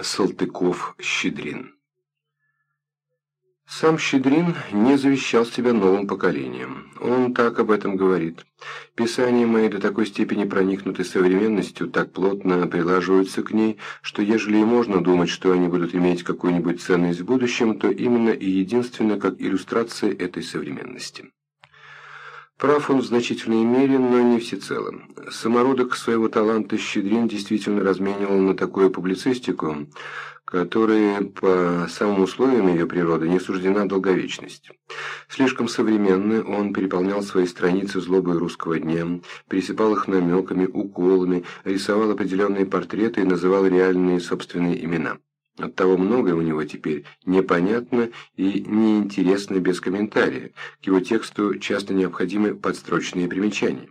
Салтыков-Щедрин Сам Щедрин не завещал себя новым поколением. Он так об этом говорит. Писания мои до такой степени проникнуты современностью, так плотно прилаживаются к ней, что ежели и можно думать, что они будут иметь какую-нибудь ценность в будущем, то именно и единственно как иллюстрация этой современности. Прав он в значительной мере, но не всецело. Самородок своего таланта Щедрин действительно разменивал на такую публицистику, которая по самым условиям ее природы не суждена долговечность. Слишком современный он переполнял свои страницы злобой русского дня, пересыпал их намеками, уколами, рисовал определенные портреты и называл реальные собственные имена. Оттого многое у него теперь непонятно и неинтересно без комментария. К его тексту часто необходимы подстрочные примечания.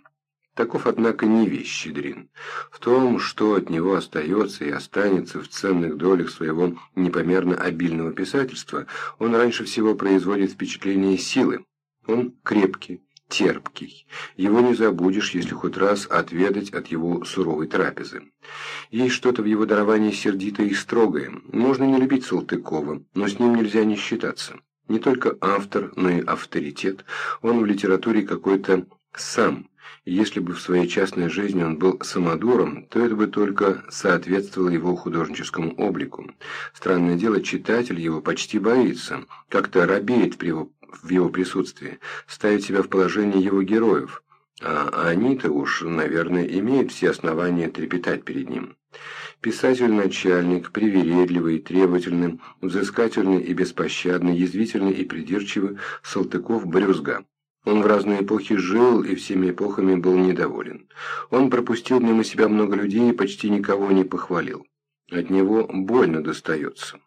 Таков, однако, не вещь Щедрин. В том, что от него остается и останется в ценных долях своего непомерно обильного писательства, он раньше всего производит впечатление силы. Он крепкий, терпкий. Его не забудешь, если хоть раз отведать от его суровой трапезы. Есть что-то в его даровании сердитое и строгое. Можно не любить Салтыкова, но с ним нельзя не считаться. Не только автор, но и авторитет. Он в литературе какой-то сам. Если бы в своей частной жизни он был самодуром, то это бы только соответствовало его художническому облику. Странное дело, читатель его почти боится, как-то робеет при его в его присутствии, ставить себя в положение его героев, а они-то уж, наверное, имеют все основания трепетать перед ним. Писатель-начальник, привередливый, требовательный, взыскательный и беспощадный, язвительный и придирчивый, Салтыков-Брюзга. Он в разные эпохи жил и всеми эпохами был недоволен. Он пропустил мимо себя много людей и почти никого не похвалил. От него больно достается.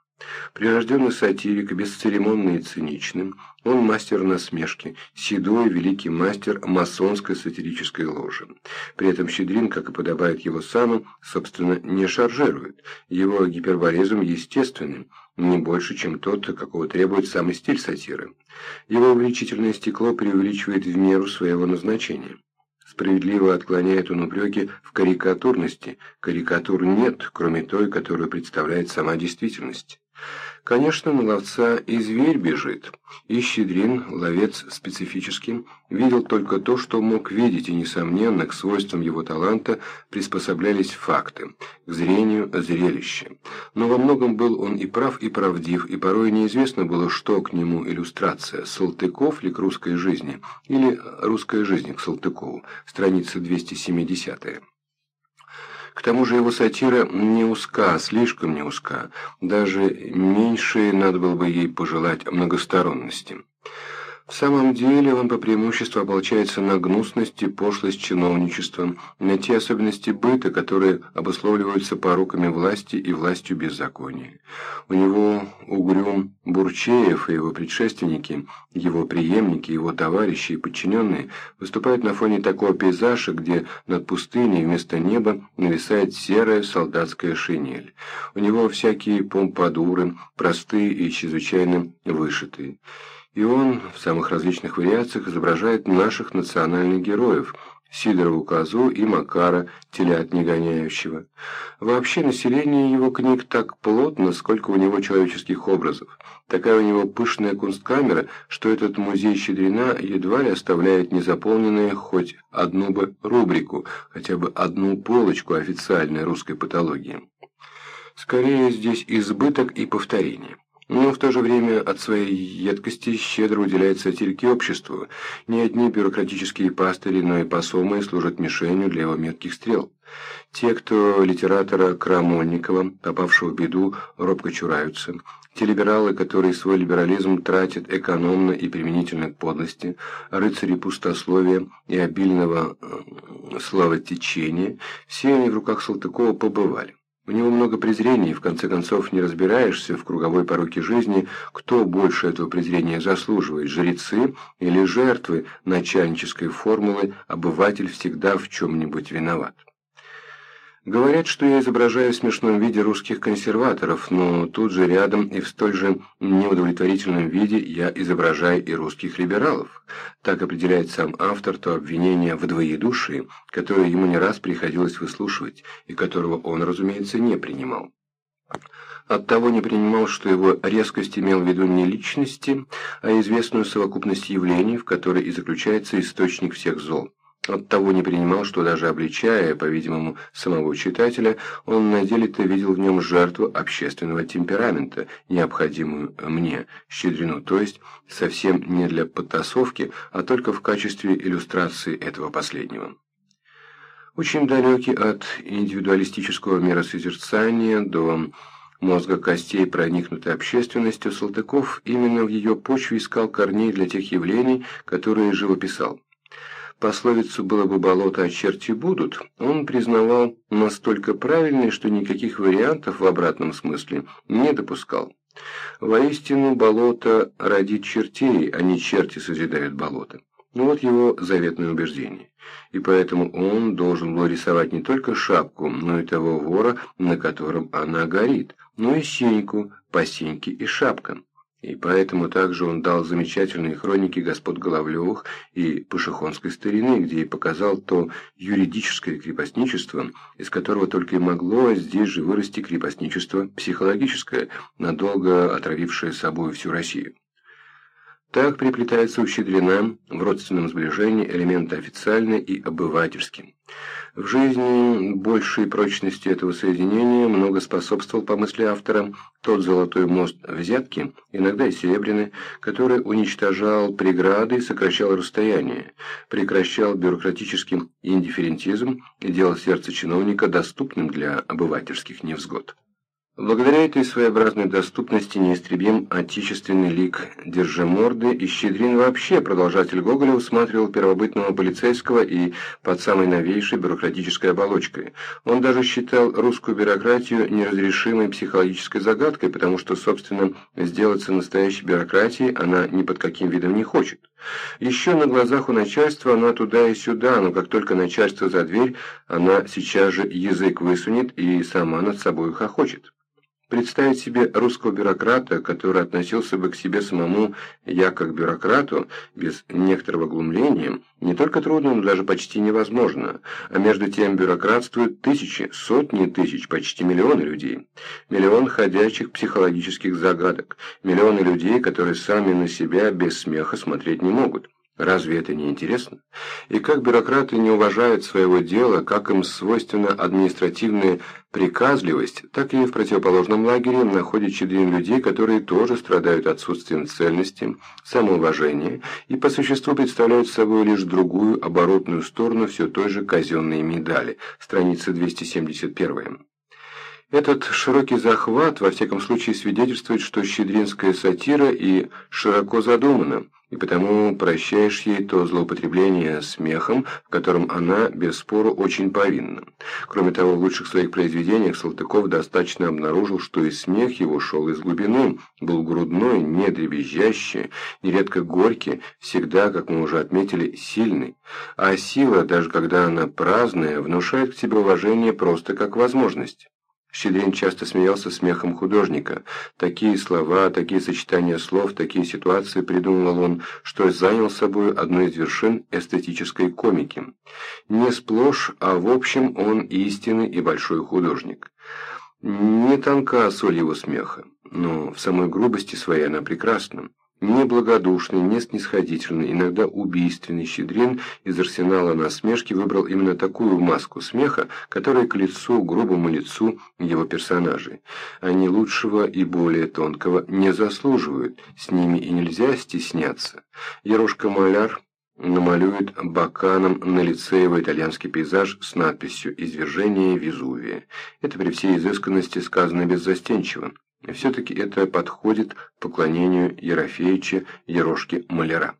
Прирожденный сатирик, бесцеремонный и циничным, он мастер насмешки, седой великий мастер масонской сатирической ложи. При этом Щедрин, как и подобает его самым, собственно, не шаржирует. Его гиперборизм естественный, не больше, чем тот, какого требует самый стиль сатиры. Его увеличительное стекло преувеличивает в меру своего назначения. Справедливо отклоняет он упреки в карикатурности. Карикатур нет, кроме той, которую представляет сама действительность. Конечно, на ловца и зверь бежит, и Щедрин, ловец специфический, видел только то, что мог видеть, и, несомненно, к свойствам его таланта приспособлялись факты, к зрению – зрелище. Но во многом был он и прав, и правдив, и порой неизвестно было, что к нему иллюстрация – Салтыков ли к русской жизни, или русская жизнь к Салтыкову, страница 270 -я. К тому же его сатира не узка, слишком не узка. Даже меньше надо было бы ей пожелать многосторонности. В самом деле он по преимуществу ополчается на гнусность и пошлость чиновничества, на те особенности быта, которые обусловливаются пороками власти и властью беззакония. У него угрюм Бурчеев и его предшественники, его преемники, его товарищи и подчиненные выступают на фоне такого пейзажа, где над пустыней вместо неба нависает серая солдатская шинель. У него всякие помпадуры, простые и чрезвычайно вышитые и он в самых различных вариациях изображает наших национальных героев – Сидорову козу и Макара, телят негоняющего. Вообще население его книг так плотно, сколько у него человеческих образов. Такая у него пышная кунсткамера, что этот музей Щедрина едва ли оставляет незаполненной хоть одну бы рубрику, хотя бы одну полочку официальной русской патологии. Скорее здесь избыток и повторение но в то же время от своей едкости щедро уделяет сатирике обществу. Не одни бюрократические пастыри, но и посомы служат мишенью для его метких стрел. Те, кто литератора Крамольникова, попавшего в беду, робко чураются. Те либералы, которые свой либерализм тратят экономно и применительно к подлости, рыцари пустословия и обильного э, славотечения, все они в руках Салтыкова побывали. У него много презрений, в конце концов не разбираешься в круговой пороке жизни, кто больше этого презрения заслуживает, жрецы или жертвы начальнической формулы «обыватель всегда в чем-нибудь виноват». Говорят, что я изображаю в смешном виде русских консерваторов, но тут же рядом и в столь же неудовлетворительном виде я изображаю и русских либералов. Так определяет сам автор то обвинение в двоедушии, которое ему не раз приходилось выслушивать, и которого он, разумеется, не принимал. Оттого не принимал, что его резкость имел в виду не личности, а известную совокупность явлений, в которой и заключается источник всех зол. Оттого не принимал, что даже обличая, по-видимому, самого читателя, он на деле-то видел в нем жертву общественного темперамента, необходимую мне, Щедрину, то есть совсем не для подтасовки, а только в качестве иллюстрации этого последнего. Очень далекий от индивидуалистического миросозерцания до мозга костей, проникнутой общественностью, Салтыков именно в ее почве искал корней для тех явлений, которые живописал. Пословицу «было бы болото, а черти будут» он признавал настолько правильной, что никаких вариантов в обратном смысле не допускал. Воистину, болото родит чертей, а не черти созидают болото. Ну вот его заветное убеждение. И поэтому он должен был рисовать не только шапку, но и того вора, на котором она горит, но и сеньку, по сеньке и шапкам. И поэтому также он дал замечательные хроники господ Головлевых и Пашихонской старины, где и показал то юридическое крепостничество, из которого только и могло здесь же вырасти крепостничество психологическое, надолго отравившее собой всю Россию. Так приплетается у Щедрина в родственном сближении элементы официальные и обывательские. В жизни большей прочности этого соединения много способствовал, по мысли автора, тот золотой мост взятки, иногда и серебряный, который уничтожал преграды и сокращал расстояние, прекращал бюрократический индифферентизм и делал сердце чиновника доступным для обывательских невзгод. Благодаря этой своеобразной доступности неистребим отечественный лик Держиморды, и Щедрин вообще, продолжатель Гоголя, усматривал первобытного полицейского и под самой новейшей бюрократической оболочкой. Он даже считал русскую бюрократию неразрешимой психологической загадкой, потому что, собственно, сделаться настоящей бюрократией она ни под каким видом не хочет. Еще на глазах у начальства она туда и сюда, но как только начальство за дверь, она сейчас же язык высунет и сама над собой хохочет. Представить себе русского бюрократа, который относился бы к себе самому «я как бюрократу» без некоторого глумления, не только трудно, но даже почти невозможно, а между тем бюрократствуют тысячи, сотни тысяч, почти миллионы людей. Миллион ходячих психологических загадок, миллионы людей, которые сами на себя без смеха смотреть не могут. Разве это не интересно? И как бюрократы не уважают своего дела, как им свойственна административная приказливость, так и в противоположном лагере находят Щедрин людей, которые тоже страдают отсутствием цельности, самоуважения и по существу представляют собой лишь другую оборотную сторону все той же казенной медали, страница 271. Этот широкий захват, во всяком случае, свидетельствует, что щедринская сатира и широко задумана, и потому прощаешь ей то злоупотребление смехом, в котором она, без спору, очень повинна. Кроме того, в лучших своих произведениях Салтыков достаточно обнаружил, что и смех его шел из глубины, был грудной, не дребезжащий, нередко горький, всегда, как мы уже отметили, сильный. А сила, даже когда она праздная, внушает к себе уважение просто как возможность. Щедрин часто смеялся смехом художника. Такие слова, такие сочетания слов, такие ситуации придумывал он, что занял собой одну из вершин эстетической комики. Не сплошь, а в общем он истинный и большой художник. Не тонка соль его смеха, но в самой грубости своей она прекрасна. Неблагодушный, неснисходительный, иногда убийственный Щедрин из арсенала насмешки выбрал именно такую маску смеха, которая к лицу, грубому лицу его персонажей. Они лучшего и более тонкого не заслуживают, с ними и нельзя стесняться. Ерошка-маляр намалюет баканом на лице его итальянский пейзаж с надписью «Извержение Везувия». Это при всей изысканности сказано беззастенчиво. Все-таки это подходит поклонению Ерофеича Ерошки-Маляра.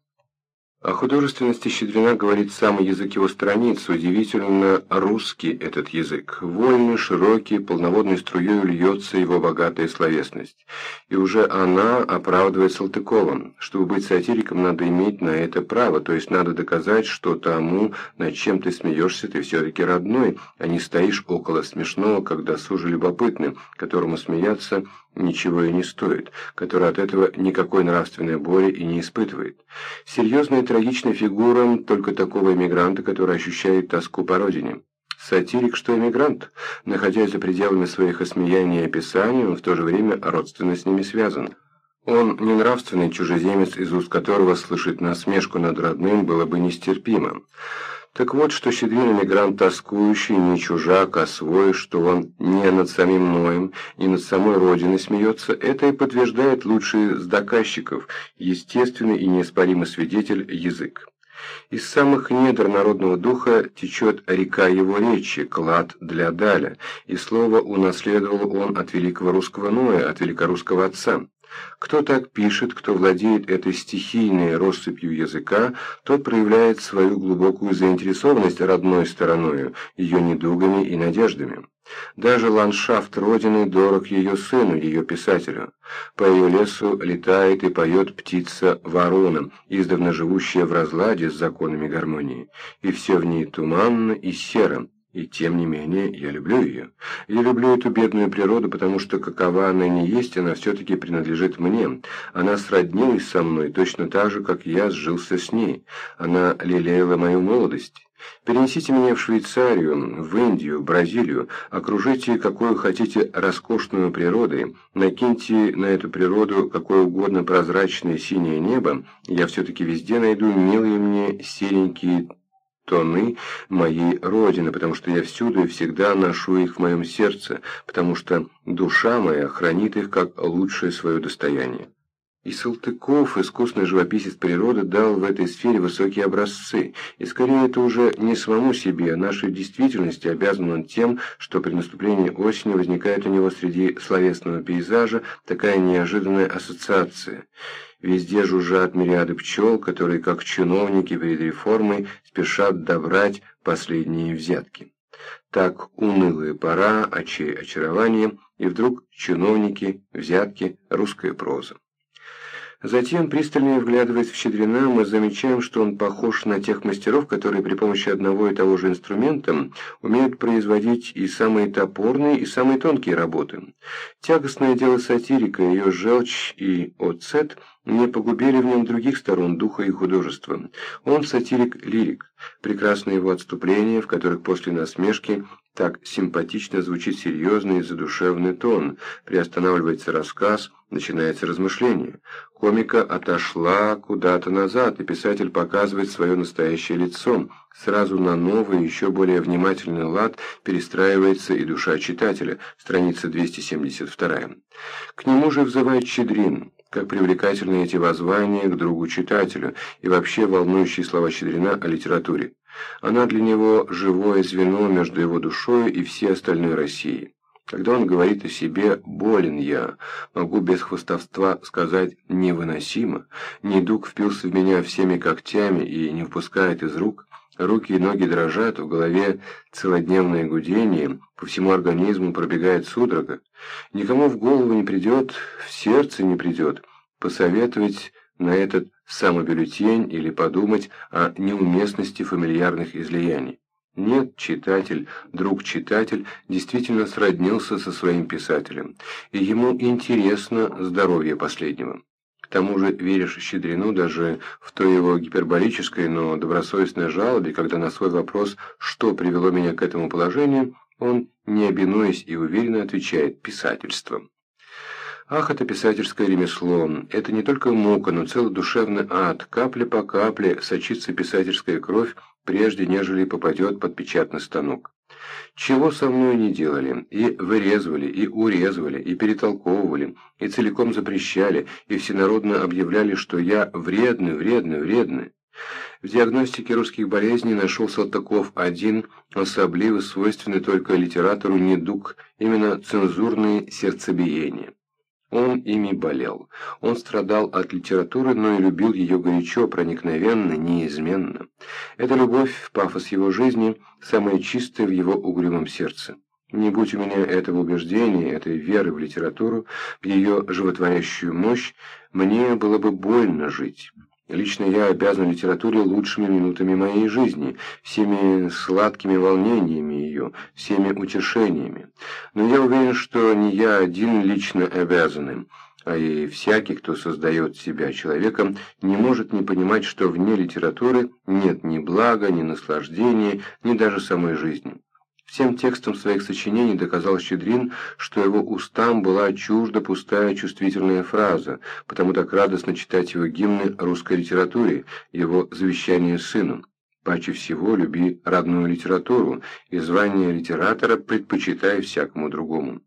О художественности Щедрина говорит самый язык его страниц, удивительно русский этот язык. Вольный, широкий, полноводной струей льется его богатая словесность. И уже она оправдывает Салтыкова. Чтобы быть сатириком, надо иметь на это право, то есть надо доказать, что тому, над чем ты смеешься, ты все-таки родной, а не стоишь около смешного, когда сужи любопытным, которому смеяться ничего и не стоит, который от этого никакой нравственной боли и не испытывает. Серьезная и трагичная фигура только такого эмигранта, который ощущает тоску по родине. Сатирик, что эмигрант, находясь за пределами своих осмеяний и описаний, он в то же время родственно с ними связан. Он не нравственный чужеземец, из уст которого слышать насмешку над родным было бы нестерпимо. Так вот, что щедрин эмигрант тоскующий, не чужак, а свой, что он не над самим Ноем, не над самой Родиной смеется, это и подтверждает лучший из доказчиков, естественный и неоспоримый свидетель язык. Из самых недр народного духа течет река его речи, клад для Даля, и слово унаследовал он от великого русского Ноя, от великорусского отца. Кто так пишет, кто владеет этой стихийной россыпью языка, тот проявляет свою глубокую заинтересованность родной стороною, ее недугами и надеждами. Даже ландшафт Родины дорог ее сыну, ее писателю. По ее лесу летает и поет птица ворона, издавна живущая в разладе с законами гармонии, и все в ней туманно и серо, и тем не менее я люблю ее. Я люблю эту бедную природу, потому что какова она не есть, она все-таки принадлежит мне. Она сроднилась со мной точно так же, как я сжился с ней. Она лелеяла мою молодость. Перенесите меня в Швейцарию, в Индию, в Бразилию, окружите какую хотите роскошную природой, накиньте на эту природу какое угодно прозрачное синее небо, я все-таки везде найду милые мне серенькие тоны моей Родины, потому что я всюду и всегда ношу их в моем сердце, потому что душа моя хранит их как лучшее свое достояние. И Салтыков, искусный живописец природы, дал в этой сфере высокие образцы, и скорее это уже не самому себе, а нашей действительности обязан он тем, что при наступлении осени возникает у него среди словесного пейзажа такая неожиданная ассоциация. Везде жужжат мириады пчел, которые, как чиновники перед реформой, спешат добрать последние взятки. Так унылая пора, очей очарование, и вдруг чиновники, взятки, русская проза. Затем, пристальнее вглядываясь в Щедрина, мы замечаем, что он похож на тех мастеров, которые при помощи одного и того же инструмента умеют производить и самые топорные, и самые тонкие работы. Тягостное дело сатирика, ее желчь и оцет не погубили в нем других сторон духа и художества. Он сатирик-лирик. Прекрасны его отступления, в которых после насмешки так симпатично звучит серьезный и задушевный тон, приостанавливается рассказ, начинается размышление. Комика отошла куда-то назад, и писатель показывает свое настоящее лицо. Сразу на новый, еще более внимательный лад перестраивается и душа читателя, страница 272. К нему же взывает Щедрин как привлекательны эти воззвания к другу-читателю и вообще волнующие слова Щедрина о литературе. Она для него живое звено между его душой и всей остальной Россией. Когда он говорит о себе «болен я», могу без хвостовства сказать «невыносимо», недуг впился в меня всеми когтями и не впускает из рук, руки и ноги дрожат, в голове целодневное гудение, по всему организму пробегает судорога. Никому в голову не придет, в сердце не придет посоветовать на этот самобюллетень или подумать о неуместности фамильярных излияний. Нет, читатель, друг-читатель действительно сроднился со своим писателем, и ему интересно здоровье последнего. К тому же веришь Щедрину даже в то его гиперболическое, но добросовестное жалобе, когда на свой вопрос «что привело меня к этому положению?», он, не обинуясь и уверенно отвечает «писательством». Ах, это писательское ремесло! Это не только мука, но целый душевный ад. Капля по капле сочится писательская кровь, прежде нежели попадет под печатный станок. Чего со мной не делали, и вырезывали, и урезывали, и перетолковывали, и целиком запрещали, и всенародно объявляли, что я вредный, вредный, вредный. В диагностике русских болезней нашел Салтыков один, особливо свойственный только литератору недуг, именно цензурные сердцебиения. Он ими болел. Он страдал от литературы, но и любил ее горячо, проникновенно, неизменно. Эта любовь, пафос его жизни, самая чистая в его угрюмом сердце. Не будь у меня этого убеждения, этой веры в литературу, в ее животворящую мощь, мне было бы больно жить. Лично я обязан литературе лучшими минутами моей жизни, всеми сладкими волнениями ее, всеми утешениями. Но я уверен, что не я один лично обязан им, а и всякий, кто создает себя человеком, не может не понимать, что вне литературы нет ни блага, ни наслаждения, ни даже самой жизни. Всем текстом своих сочинений доказал Щедрин, что его устам была чужда пустая чувствительная фраза, потому так радостно читать его гимны русской литературе, его завещание сыну. Паче всего люби родную литературу, и звание литератора предпочитай всякому другому.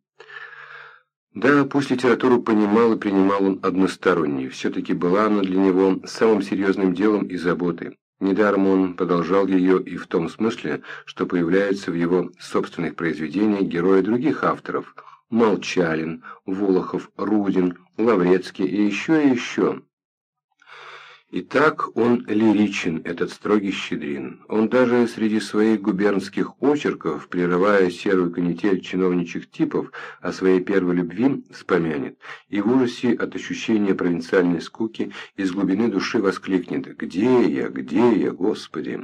Да, пусть литературу понимал и принимал он односторонне, все-таки была она для него самым серьезным делом и заботой. Недаром он продолжал ее и в том смысле, что появляются в его собственных произведениях герои других авторов – Молчалин, Волохов, Рудин, Лаврецкий и еще и еще. И так он лиричен, этот строгий щедрин. Он даже среди своих губернских очерков, прерывая серую канитель чиновничьих типов, о своей первой любви вспомянет, и в ужасе от ощущения провинциальной скуки из глубины души воскликнет «Где я? Где я, Господи?»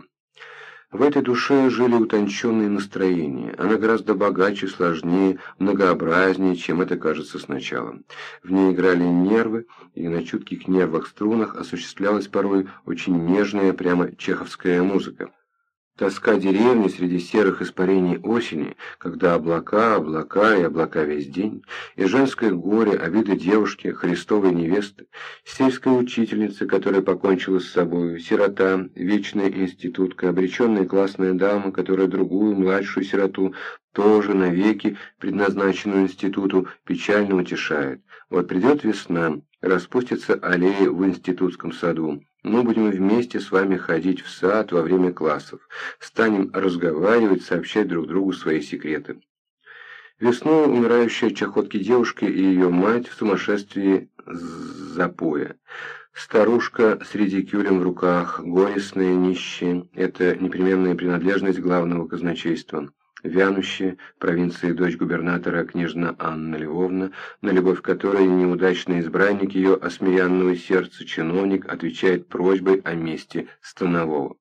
В этой душе жили утонченные настроения. Она гораздо богаче, сложнее, многообразнее, чем это кажется сначала. В ней играли нервы, и на чутких нервах струнах осуществлялась порой очень нежная, прямо чеховская музыка. Тоска деревни среди серых испарений осени, когда облака, облака и облака весь день, и женское горе, обиды девушки, христовой невесты, сельская учительница, которая покончила с собой, сирота, вечная институтка, обреченная классная дама, которая другую, младшую сироту, тоже навеки предназначенную институту, печально утешает. Вот придет весна, распустятся аллеи в институтском саду, мы будем вместе с вами ходить в сад во время классов, станем разговаривать, сообщать друг другу свои секреты. Весной умирающая чахотки девушка и ее мать в сумасшествии запоя. Старушка с редикюлем в руках, горестная, нищая – это непременная принадлежность главного казначейства. Вянущая, провинции дочь губернатора княжна Анна Львовна, на любовь которой неудачный избранник ее осмирянного сердца чиновник отвечает просьбой о месте станового.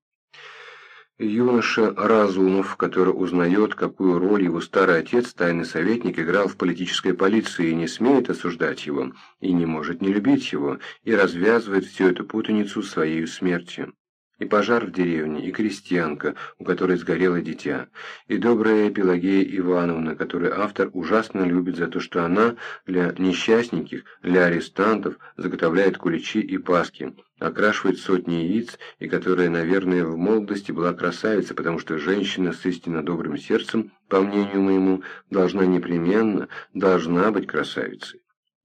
Юноша Разумов, который узнает, какую роль его старый отец, тайный советник, играл в политической полиции и не смеет осуждать его, и не может не любить его, и развязывает всю эту путаницу своей смертью и пожар в деревне, и крестьянка, у которой сгорело дитя, и добрая Пелагея Ивановна, которую автор ужасно любит за то, что она для несчастненьких, для арестантов заготовляет куличи и паски, окрашивает сотни яиц, и которая, наверное, в молодости была красавица, потому что женщина с истинно добрым сердцем, по мнению моему, должна непременно, должна быть красавицей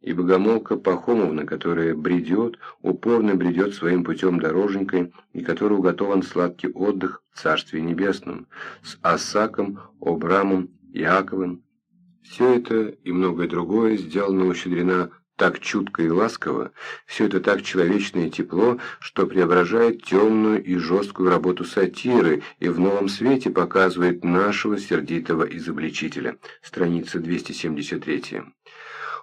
и богомолка Пахомовна, которая бредет, упорно бредет своим путем дороженькой, и которой уготован сладкий отдых в Царстве Небесном, с Асаком, Обрамом, Яковым. Все это и многое другое сделано у Щедрина так чутко и ласково, все это так человечное тепло, что преображает темную и жесткую работу сатиры и в новом свете показывает нашего сердитого изобличителя. Страница 273.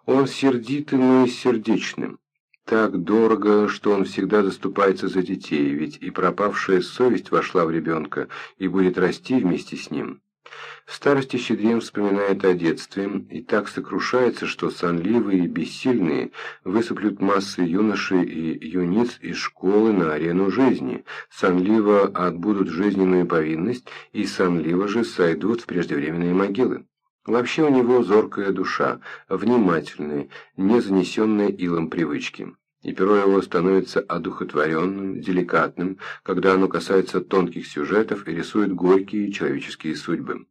Он сердитым и сердечным. Так дорого, что он всегда заступается за детей, ведь и пропавшая совесть вошла в ребенка и будет расти вместе с ним. В старости Щедрин вспоминает о детстве и так сокрушается, что сонливые и бессильные высыплют массы юношей и юниц из школы на арену жизни, сонливо отбудут жизненную повинность и сонливо же сойдут в преждевременные могилы. Вообще у него зоркая душа, внимательная, не занесенная илом привычки. И перо его становится одухотворенным, деликатным, когда оно касается тонких сюжетов и рисует горькие человеческие судьбы.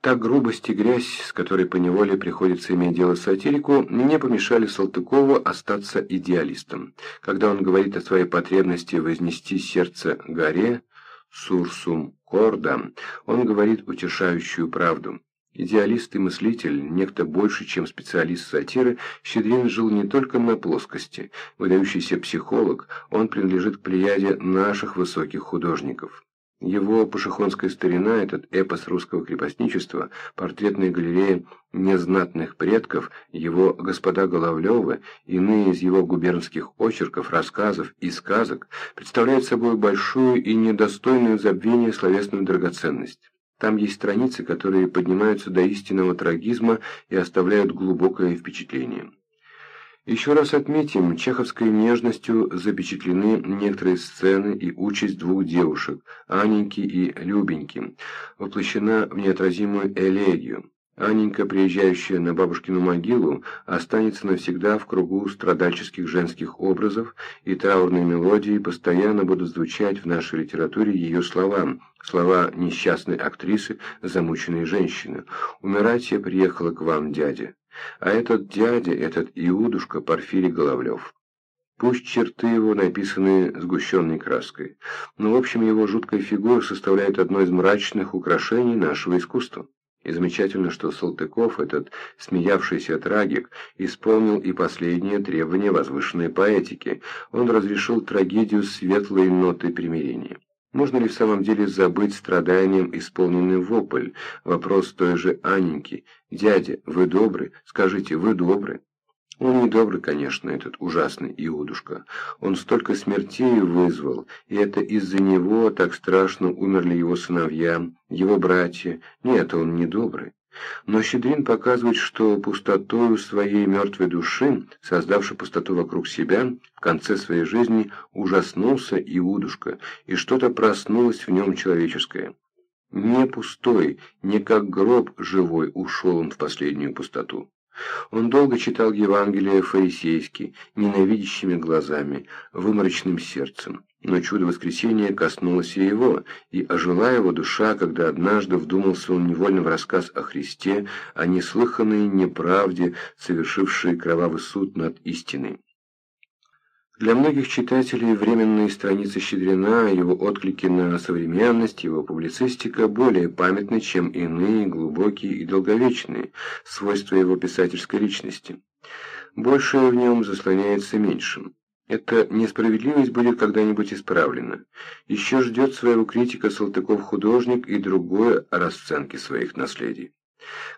Так грубость и грязь, с которой поневоле приходится иметь дело сатирику, не помешали Салтыкову остаться идеалистом. Когда он говорит о своей потребности вознести сердце горе, Сурсум Корда, он говорит утешающую правду. Идеалист и мыслитель, некто больше, чем специалист сатиры, Щедрин жил не только на плоскости. Выдающийся психолог, он принадлежит к плеяде наших высоких художников. Его пашихонская старина, этот эпос русского крепостничества, портретная галерея незнатных предков, его господа Головлевы, иные из его губернских очерков, рассказов и сказок, представляют собой большую и недостойную забвения словесную драгоценность. Там есть страницы, которые поднимаются до истинного трагизма и оставляют глубокое впечатление. Еще раз отметим, чеховской нежностью запечатлены некоторые сцены и участь двух девушек, Аненьки и Любеньки, воплощена в неотразимую элегию. Анненька, приезжающая на бабушкину могилу, останется навсегда в кругу страдальческих женских образов, и траурные мелодии постоянно будут звучать в нашей литературе ее слова, слова несчастной актрисы, замученной женщины. «Умирать я приехала к вам, дядя». А этот дядя, этот Иудушка Порфирий Головлев. Пусть черты его написаны сгущенной краской, но в общем его жуткая фигура составляет одно из мрачных украшений нашего искусства. И замечательно, что Салтыков, этот смеявшийся трагик, исполнил и последнее требование возвышенной поэтики. Он разрешил трагедию светлой ноты примирения. Можно ли в самом деле забыть страданием исполненный вопль? Вопрос той же Аненьки. «Дядя, вы добры? Скажите, вы добры?» Он не добрый, конечно, этот ужасный Иудушка. Он столько смертей вызвал, и это из-за него так страшно умерли его сыновья, его братья. Нет, он не добрый. Но Щедрин показывает, что пустотою своей мертвой души, создавшей пустоту вокруг себя, в конце своей жизни ужаснулся Иудушка, и что-то проснулось в нем человеческое. Не пустой, не как гроб живой ушел он в последнюю пустоту. Он долго читал Евангелие фарисейски, ненавидящими глазами, выморочным сердцем. Но чудо воскресения коснулось и его, и ожила его душа, когда однажды вдумался он невольно в рассказ о Христе, о неслыханной неправде, совершившей кровавый суд над истиной. Для многих читателей временные страницы Щедрина, его отклики на современность, его публицистика более памятны, чем иные, глубокие и долговечные, свойства его писательской личности. Большее в нем заслоняется меньшим. Эта несправедливость будет когда-нибудь исправлена. Еще ждет своего критика Салтыков-художник и другое о расценке своих наследий.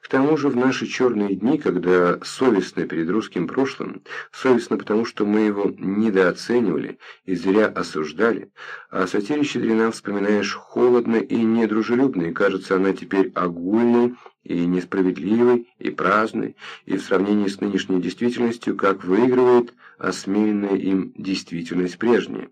К тому же в наши черные дни, когда совестно перед русским прошлым, совестно потому, что мы его недооценивали и зря осуждали, а сатире Щедрина вспоминаешь холодно и недружелюбно, и кажется она теперь огульной и несправедливой, и праздной, и в сравнении с нынешней действительностью, как выигрывает осмеянная им действительность прежняя.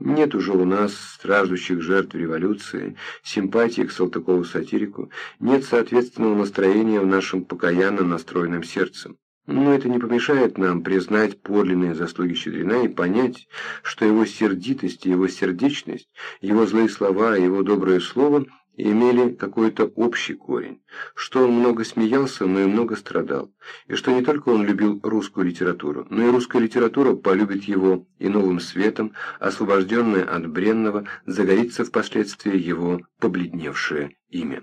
Нет уже у нас страждущих жертв революции, симпатии к Салтыкову-сатирику, нет соответственного настроения в нашем покаянно настроенном сердце. Но это не помешает нам признать подлинные заслуги Щедрина и понять, что его сердитость и его сердечность, его злые слова и его доброе слово имели какой-то общий корень, что он много смеялся, но и много страдал, и что не только он любил русскую литературу, но и русская литература полюбит его и новым светом, освобожденная от бренного, загорится впоследствии его побледневшее имя.